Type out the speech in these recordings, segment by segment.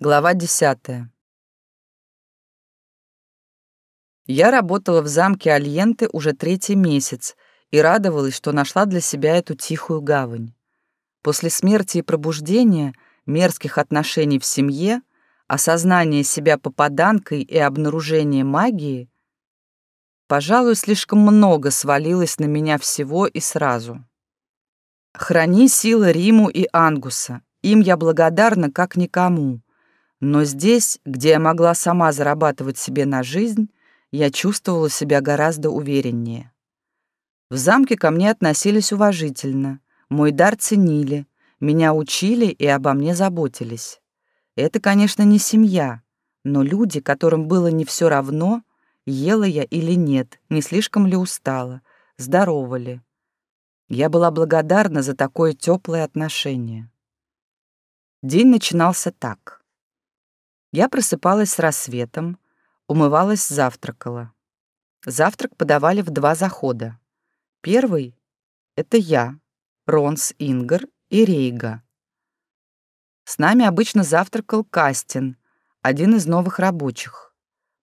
Глава 10. Я работала в замке Альенты уже третий месяц и радовалась, что нашла для себя эту тихую гавань. После смерти и пробуждения, мерзких отношений в семье, осознания себя попаданкой и обнаружения магии, пожалуй, слишком много свалилось на меня всего и сразу. Храни силы Риму и Ангуса, им я благодарна как никому — но здесь, где я могла сама зарабатывать себе на жизнь, я чувствовала себя гораздо увереннее. В замке ко мне относились уважительно, мой дар ценили, меня учили и обо мне заботились. Это, конечно, не семья, но люди, которым было не все равно, ела я или нет, не слишком ли устала, здорова ли. Я была благодарна за такое теплое отношение. День начинался так. Я просыпалась с рассветом, умывалась, завтракала. Завтрак подавали в два захода. Первый — это я, Ронс Ингар и Рейга. С нами обычно завтракал Кастин, один из новых рабочих.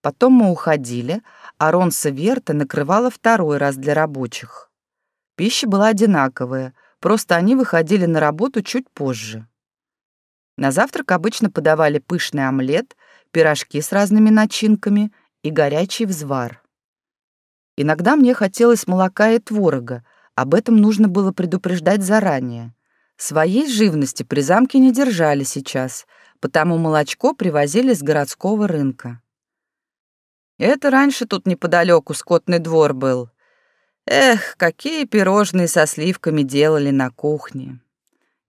Потом мы уходили, а Ронса Верта накрывала второй раз для рабочих. Пища была одинаковая, просто они выходили на работу чуть позже. На завтрак обычно подавали пышный омлет, пирожки с разными начинками и горячий взвар. Иногда мне хотелось молока и творога, об этом нужно было предупреждать заранее. Своей живности при замке не держали сейчас, потому молочко привозили с городского рынка. Это раньше тут неподалеку скотный двор был. Эх, какие пирожные со сливками делали на кухне.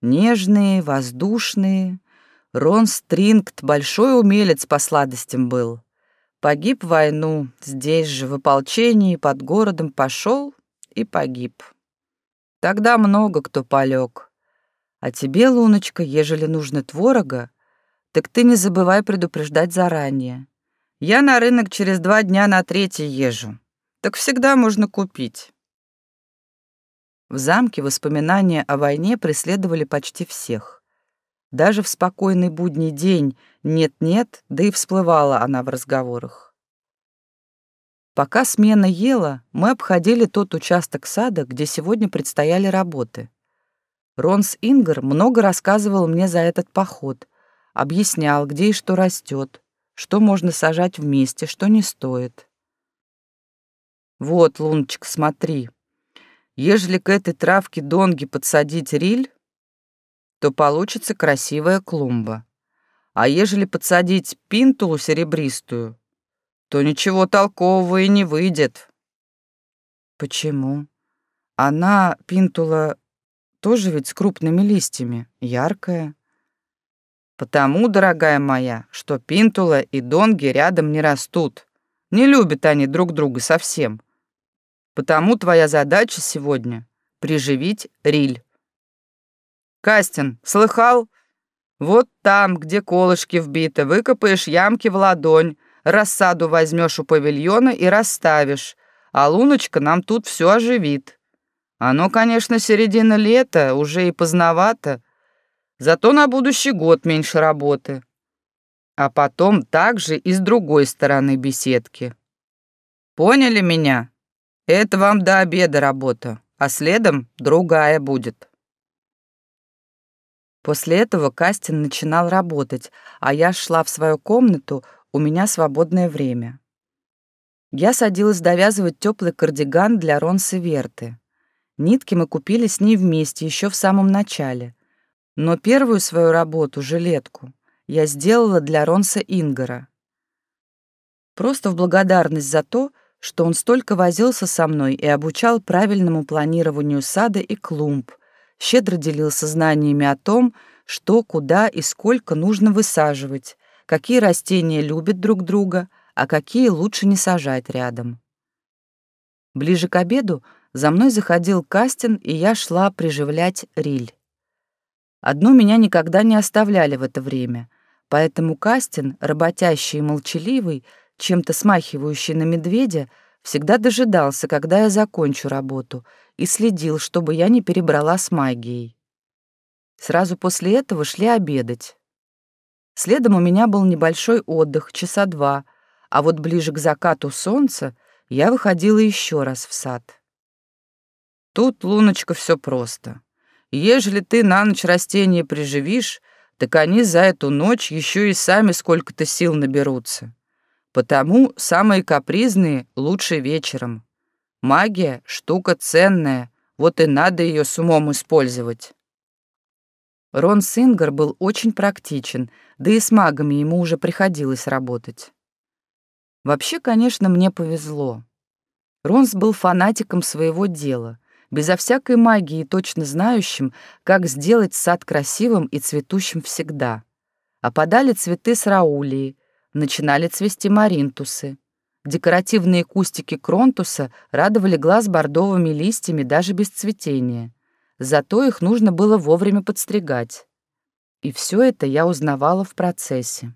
Нежные, воздушные. Рон Стрингт большой умелец по сладостям был. Погиб в войну, здесь же, в ополчении, под городом пошел и погиб. Тогда много кто полег. А тебе, Луночка, ежели нужно творога, так ты не забывай предупреждать заранее. Я на рынок через два дня на третий езжу. Так всегда можно купить. В замке воспоминания о войне преследовали почти всех. Даже в спокойный будний день нет-нет, да и всплывала она в разговорах. Пока смена ела, мы обходили тот участок сада, где сегодня предстояли работы. Ронс Ингер много рассказывал мне за этот поход, объяснял, где и что растет, что можно сажать вместе, что не стоит. «Вот, Луночка, смотри», Ежели к этой травке донги подсадить риль, то получится красивая клумба. А ежели подсадить пинтулу серебристую, то ничего толкового и не выйдет. Почему? Она, пинтула, тоже ведь с крупными листьями, яркая. Потому, дорогая моя, что пинтула и донги рядом не растут. Не любят они друг друга совсем. Потому твоя задача сегодня — приживить риль. Кастин, слыхал? Вот там, где колышки вбиты, выкопаешь ямки в ладонь, рассаду возьмешь у павильона и расставишь, а луночка нам тут все оживит. Оно, конечно, середина лета, уже и поздновато, зато на будущий год меньше работы. А потом также и с другой стороны беседки. Поняли меня? Это вам до обеда работа, а следом другая будет. После этого Кастин начинал работать, а я шла в свою комнату, у меня свободное время. Я садилась довязывать теплый кардиган для Ронсы Верты. Нитки мы купили с ней вместе еще в самом начале. Но первую свою работу, жилетку, я сделала для Ронса Ингара. Просто в благодарность за то, что он столько возился со мной и обучал правильному планированию сада и клумб, щедро делился знаниями о том, что, куда и сколько нужно высаживать, какие растения любят друг друга, а какие лучше не сажать рядом. Ближе к обеду за мной заходил Кастин, и я шла приживлять риль. Одну меня никогда не оставляли в это время, поэтому Кастин, работящий и молчаливый, чем-то смахивающий на медведя, всегда дожидался, когда я закончу работу, и следил, чтобы я не перебрала с магией. Сразу после этого шли обедать. Следом у меня был небольшой отдых, часа два, а вот ближе к закату солнца я выходила еще раз в сад. Тут, Луночка, все просто. Ежели ты на ночь растения приживишь, так они за эту ночь еще и сами сколько-то сил наберутся. Потому самые капризные лучше вечером. Магия — штука ценная, вот и надо ее с умом использовать. Рон Сингер был очень практичен, да и с магами ему уже приходилось работать. Вообще, конечно, мне повезло. Ронс был фанатиком своего дела, безо всякой магии точно знающим, как сделать сад красивым и цветущим всегда. Опадали цветы с раулии, начинали цвести маринтусы. Декоративные кустики кронтуса радовали глаз бордовыми листьями даже без цветения. Зато их нужно было вовремя подстригать. И все это я узнавала в процессе.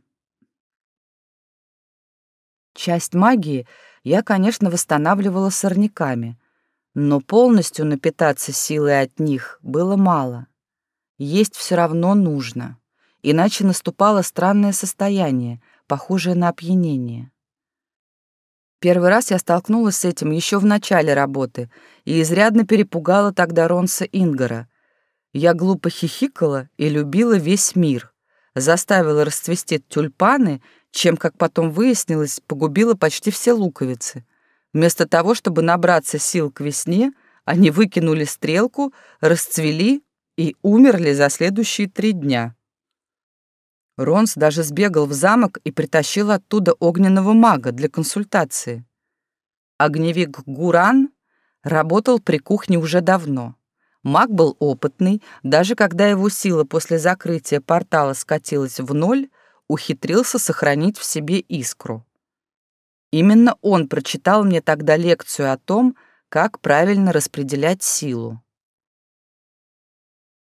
Часть магии я, конечно, восстанавливала сорняками, но полностью напитаться силой от них было мало. Есть все равно нужно, иначе наступало странное состояние, похожее на опьянение. Первый раз я столкнулась с этим еще в начале работы и изрядно перепугала тогда Ронса Ингара. Я глупо хихикала и любила весь мир, заставила расцвести тюльпаны, чем, как потом выяснилось, погубила почти все луковицы. Вместо того, чтобы набраться сил к весне, они выкинули стрелку, расцвели и умерли за следующие три дня. Ронс даже сбегал в замок и притащил оттуда огненного мага для консультации. Огневик Гуран работал при кухне уже давно. Маг был опытный, даже когда его сила после закрытия портала скатилась в ноль, ухитрился сохранить в себе искру. Именно он прочитал мне тогда лекцию о том, как правильно распределять силу.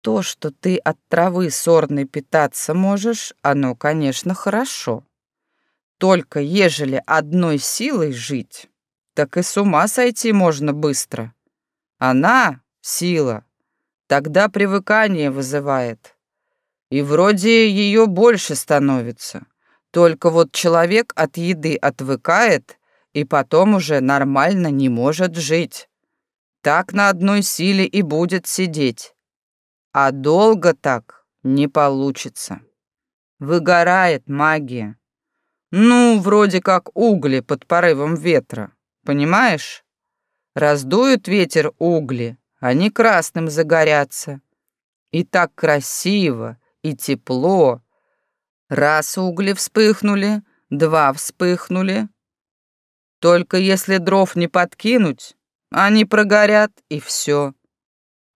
То, что ты от травы сорной питаться можешь, оно, конечно, хорошо. Только ежели одной силой жить, так и с ума сойти можно быстро. Она, сила, тогда привыкание вызывает. И вроде ее больше становится. Только вот человек от еды отвыкает и потом уже нормально не может жить. Так на одной силе и будет сидеть. А долго так не получится. Выгорает магия. Ну, вроде как угли под порывом ветра. Понимаешь? Раздует ветер угли, они красным загорятся. И так красиво, и тепло, Раз угли вспыхнули, два вспыхнули. Только если дров не подкинуть, они прогорят, и все.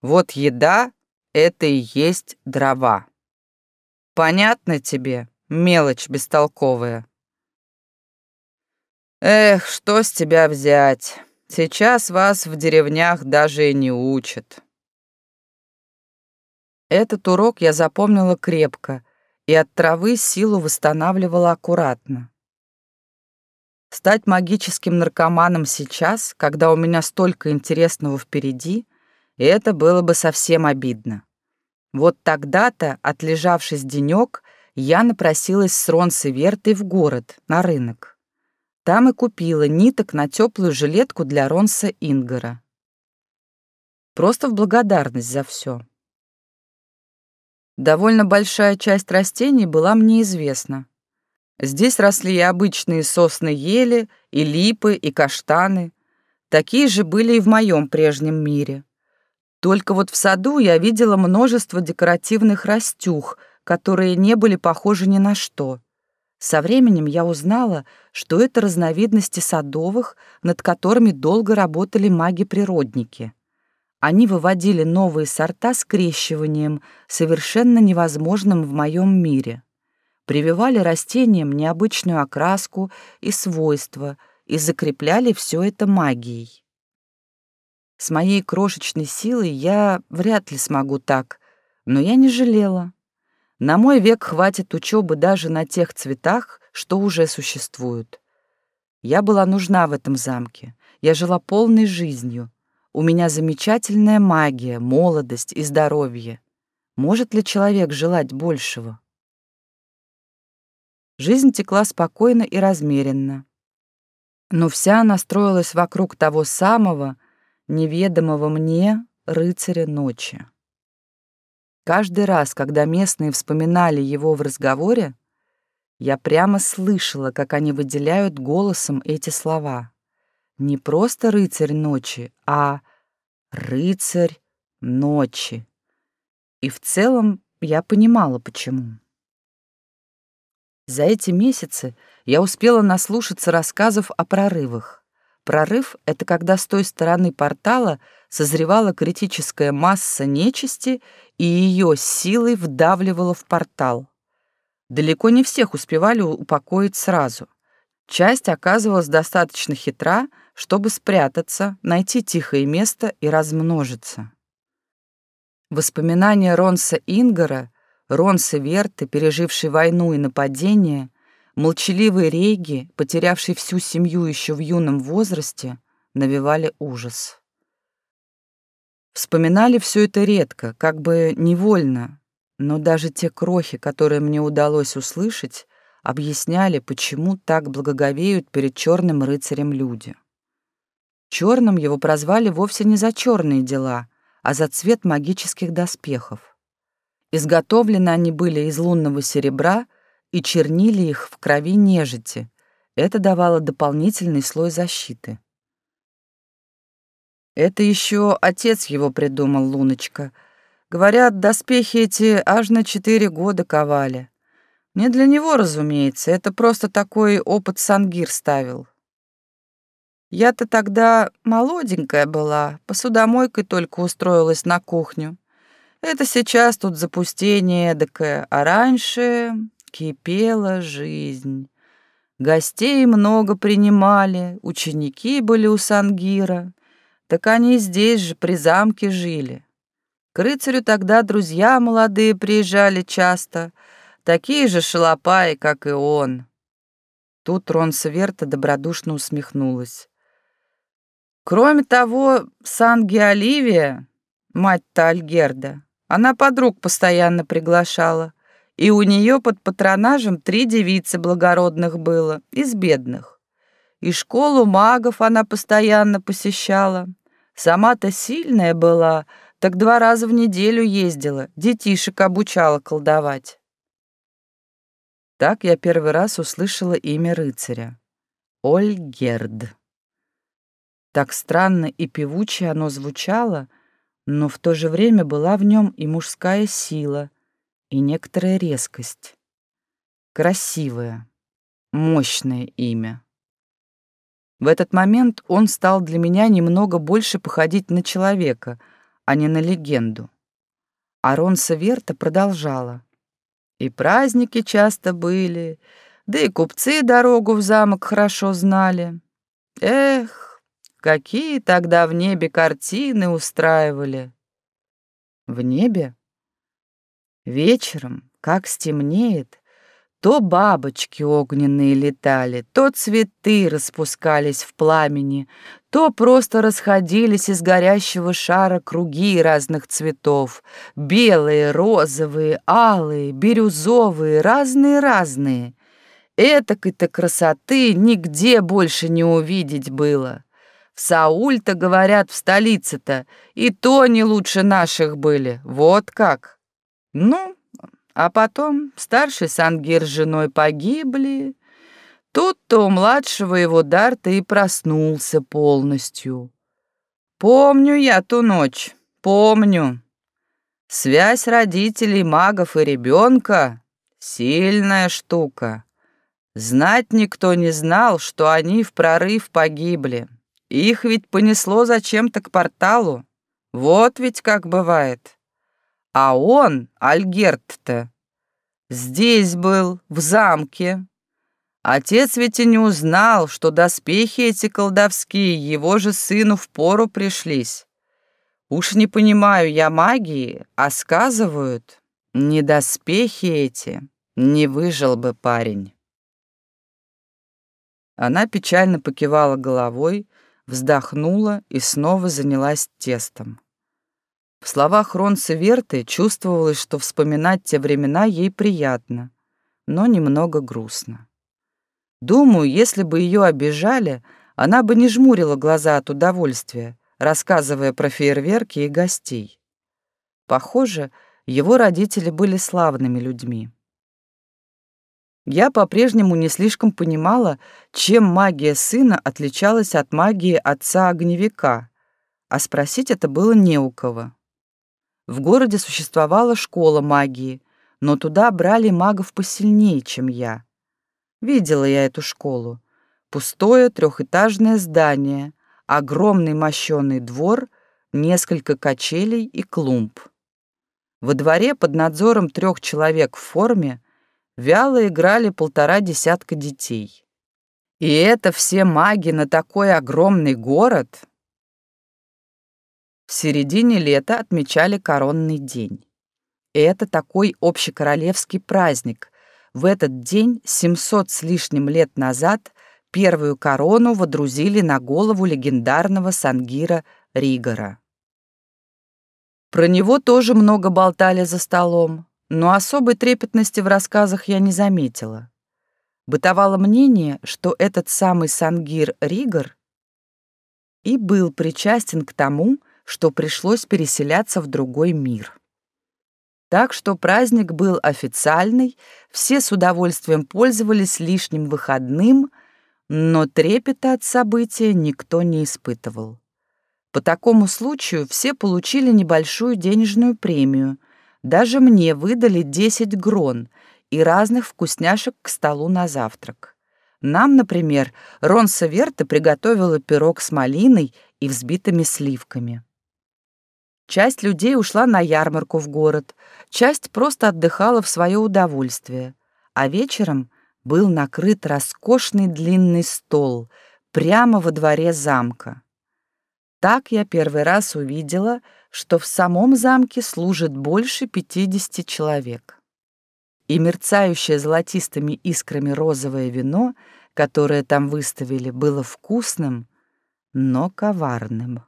Вот еда — это и есть дрова. Понятно тебе, мелочь бестолковая? Эх, что с тебя взять? Сейчас вас в деревнях даже и не учат. Этот урок я запомнила крепко — и от травы силу восстанавливала аккуратно. Стать магическим наркоманом сейчас, когда у меня столько интересного впереди, это было бы совсем обидно. Вот тогда-то, отлежавшись денек, я напросилась с Ронсой Вертой в город, на рынок. Там и купила ниток на теплую жилетку для Ронса Ингара. Просто в благодарность за все. Довольно большая часть растений была мне известна. Здесь росли и обычные сосны ели, и липы, и каштаны. Такие же были и в моем прежнем мире. Только вот в саду я видела множество декоративных растюх, которые не были похожи ни на что. Со временем я узнала, что это разновидности садовых, над которыми долго работали маги-природники. Они выводили новые сорта скрещиванием, совершенно невозможным в моем мире. Прививали растениям необычную окраску и свойства и закрепляли все это магией. С моей крошечной силой я вряд ли смогу так, но я не жалела. На мой век хватит учебы даже на тех цветах, что уже существуют. Я была нужна в этом замке. Я жила полной жизнью, у меня замечательная магия, молодость и здоровье. Может ли человек желать большего? Жизнь текла спокойно и размеренно. Но вся она строилась вокруг того самого, неведомого мне, рыцаря ночи. Каждый раз, когда местные вспоминали его в разговоре, я прямо слышала, как они выделяют голосом эти слова. Не просто рыцарь ночи, а рыцарь ночи. И в целом я понимала, почему. За эти месяцы я успела наслушаться рассказов о прорывах. Прорыв — это когда с той стороны портала созревала критическая масса нечисти и ее силой вдавливала в портал. Далеко не всех успевали упокоить сразу. Часть оказывалась достаточно хитра, чтобы спрятаться, найти тихое место и размножиться. Воспоминания Ронса Ингара Ронсы Верты, переживший войну и нападение, молчаливые Рейги, потерявший всю семью еще в юном возрасте, навевали ужас. Вспоминали все это редко, как бы невольно, но даже те крохи, которые мне удалось услышать, объясняли, почему так благоговеют перед черным рыцарем люди. Черным его прозвали вовсе не за черные дела, а за цвет магических доспехов. Изготовлены они были из лунного серебра и чернили их в крови нежити. Это давало дополнительный слой защиты. Это еще отец его придумал, Луночка. Говорят, доспехи эти аж на четыре года ковали. Не для него, разумеется, это просто такой опыт Сангир ставил. Я-то тогда молоденькая была, посудомойкой только устроилась на кухню. Это сейчас тут запустение эдакое, а раньше кипела жизнь. Гостей много принимали, ученики были у Сангира. Так они здесь же, при замке, жили. К рыцарю тогда друзья молодые приезжали часто, такие же шалопаи, как и он. Тут Рон Сверта добродушно усмехнулась. Кроме того, Санги Оливия, мать-то Альгерда, она подруг постоянно приглашала, и у нее под патронажем три девицы благородных было, из бедных. И школу магов она постоянно посещала. Сама-то сильная была, так два раза в неделю ездила, детишек обучала колдовать. Так я первый раз услышала имя рыцаря. Ольгерд. Так странно и певуче оно звучало — но в то же время была в нем и мужская сила, и некоторая резкость. Красивое, мощное имя. В этот момент он стал для меня немного больше походить на человека, а не на легенду. Арон Саверта продолжала. И праздники часто были, да и купцы дорогу в замок хорошо знали. Эх, Какие тогда в небе картины устраивали? В небе? Вечером, как стемнеет, то бабочки огненные летали, то цветы распускались в пламени, то просто расходились из горящего шара круги разных цветов, белые, розовые, алые, бирюзовые, разные-разные. Этакой-то красоты нигде больше не увидеть было. В Сауль-то, говорят, в столице-то, и то не лучше наших были. Вот как. Ну, а потом старший Сангир с женой погибли. Тут-то у младшего его Дарта и проснулся полностью. Помню я ту ночь, помню. Связь родителей, магов и ребенка — сильная штука. Знать никто не знал, что они в прорыв погибли. Их ведь понесло зачем-то к порталу. Вот ведь как бывает. А он, Альгерт-то, здесь был, в замке. Отец ведь и не узнал, что доспехи эти колдовские его же сыну в пору пришлись. Уж не понимаю я магии, а сказывают, не доспехи эти, не выжил бы парень. Она печально покивала головой, вздохнула и снова занялась тестом. В словах Ронса Верты чувствовалось, что вспоминать те времена ей приятно. но немного грустно. Думаю, если бы ее обижали, она бы не жмурила глаза от удовольствия, рассказывая про фейерверки и гостей. Похоже, его родители были славными людьми. Я по-прежнему не слишком понимала, чем магия сына отличалась от магии отца-огневика, а спросить это было не у кого. В городе существовала школа магии, но туда брали магов посильнее, чем я. Видела я эту школу. Пустое трехэтажное здание, огромный мощеный двор, несколько качелей и клумб. Во дворе под надзором трех человек в форме вяло играли полтора десятка детей. И это все маги на такой огромный город? В середине лета отмечали коронный день. И это такой общекоролевский праздник. В этот день, 700 с лишним лет назад, первую корону водрузили на голову легендарного Сангира Ригора. Про него тоже много болтали за столом но особой трепетности в рассказах я не заметила. Бытовало мнение, что этот самый Сангир Ригор и был причастен к тому, что пришлось переселяться в другой мир. Так что праздник был официальный, все с удовольствием пользовались лишним выходным, но трепета от события никто не испытывал. По такому случаю все получили небольшую денежную премию, даже мне выдали 10 грон и разных вкусняшек к столу на завтрак. Нам, например, Ронса Верта приготовила пирог с малиной и взбитыми сливками. Часть людей ушла на ярмарку в город, часть просто отдыхала в свое удовольствие, а вечером был накрыт роскошный длинный стол прямо во дворе замка. Так я первый раз увидела, что в самом замке служит больше 50 человек. И мерцающее золотистыми искрами розовое вино, которое там выставили, было вкусным, но коварным.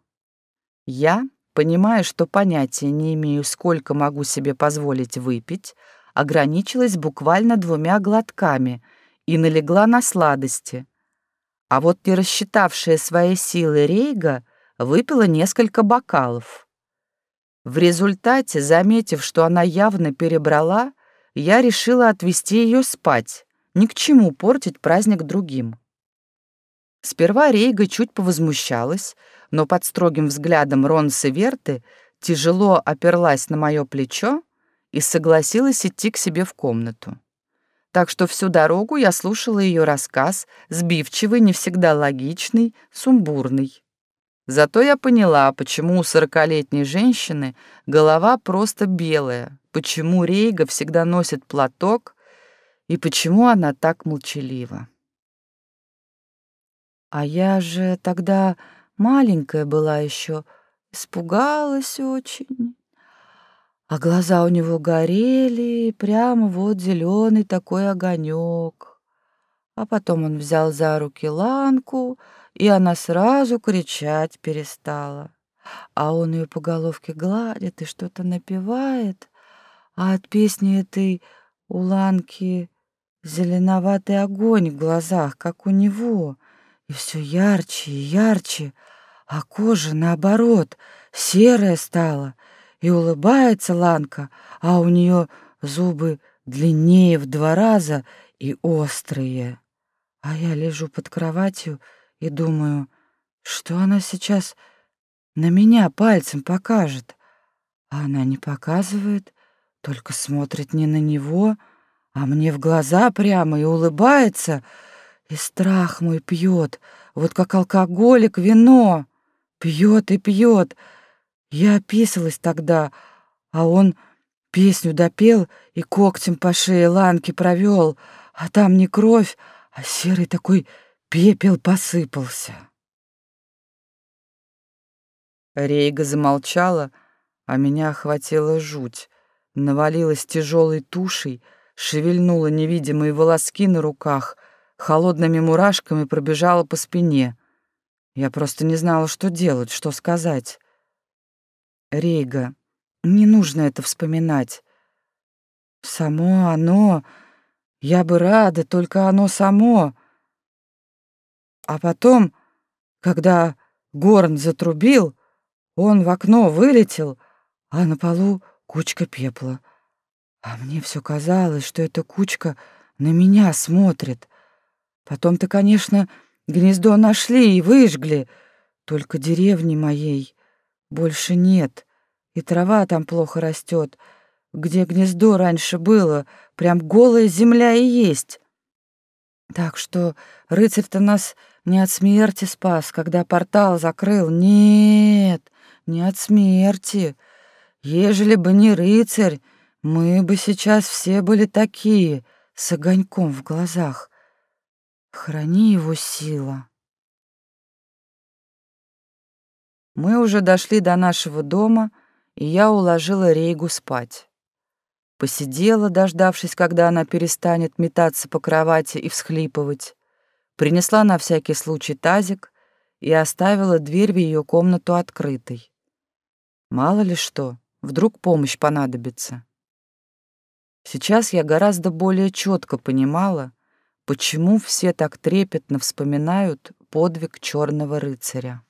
Я, понимая, что понятия не имею, сколько могу себе позволить выпить, ограничилась буквально двумя глотками и налегла на сладости. А вот не рассчитавшая свои силы Рейга выпила несколько бокалов. В результате, заметив, что она явно перебрала, я решила отвезти ее спать. Ни к чему портить праздник другим. Сперва Рейга чуть повозмущалась, но под строгим взглядом Ронсы Верты тяжело оперлась на мое плечо и согласилась идти к себе в комнату. Так что всю дорогу я слушала ее рассказ, сбивчивый, не всегда логичный, сумбурный. Зато я поняла, почему у сорокалетней женщины голова просто белая, почему Рейга всегда носит платок и почему она так молчалива. А я же тогда маленькая была еще, испугалась очень. А глаза у него горели, прямо вот зеленый такой огонек. А потом он взял за руки Ланку, и она сразу кричать перестала. А он ее по головке гладит и что-то напевает, а от песни этой у Ланки зеленоватый огонь в глазах, как у него, и все ярче и ярче, а кожа, наоборот, серая стала, и улыбается Ланка, а у нее зубы длиннее в два раза и острые. А я лежу под кроватью и думаю, что она сейчас на меня пальцем покажет. А она не показывает, только смотрит не на него, а мне в глаза прямо и улыбается, и страх мой пьет, вот как алкоголик вино, пьет и пьет. Я описалась тогда, а он песню допел и когтем по шее ланки провел, а там не кровь, а серый такой Пепел посыпался. Рейга замолчала, а меня охватила жуть. Навалилась тяжелой тушей, шевельнула невидимые волоски на руках, холодными мурашками пробежала по спине. Я просто не знала, что делать, что сказать. Рейга, не нужно это вспоминать. Само оно Я бы рада, только оно само. А потом, когда Горн затрубил, он в окно вылетел, а на полу кучка пепла. А мне все казалось, что эта кучка на меня смотрит. Потом-то, конечно, гнездо нашли и выжгли, только деревни моей больше нет, и трава там плохо растет. Где гнездо раньше было, прям голая земля и есть. Так что рыцарь-то нас не от смерти спас, когда портал закрыл. Нет, не от смерти. Ежели бы не рыцарь, мы бы сейчас все были такие, с огоньком в глазах. Храни его сила. Мы уже дошли до нашего дома, и я уложила Рейгу спать. Посидела, дождавшись, когда она перестанет метаться по кровати и всхлипывать, принесла на всякий случай тазик и оставила дверь в ее комнату открытой. Мало ли что, вдруг помощь понадобится. Сейчас я гораздо более четко понимала, почему все так трепетно вспоминают подвиг черного рыцаря.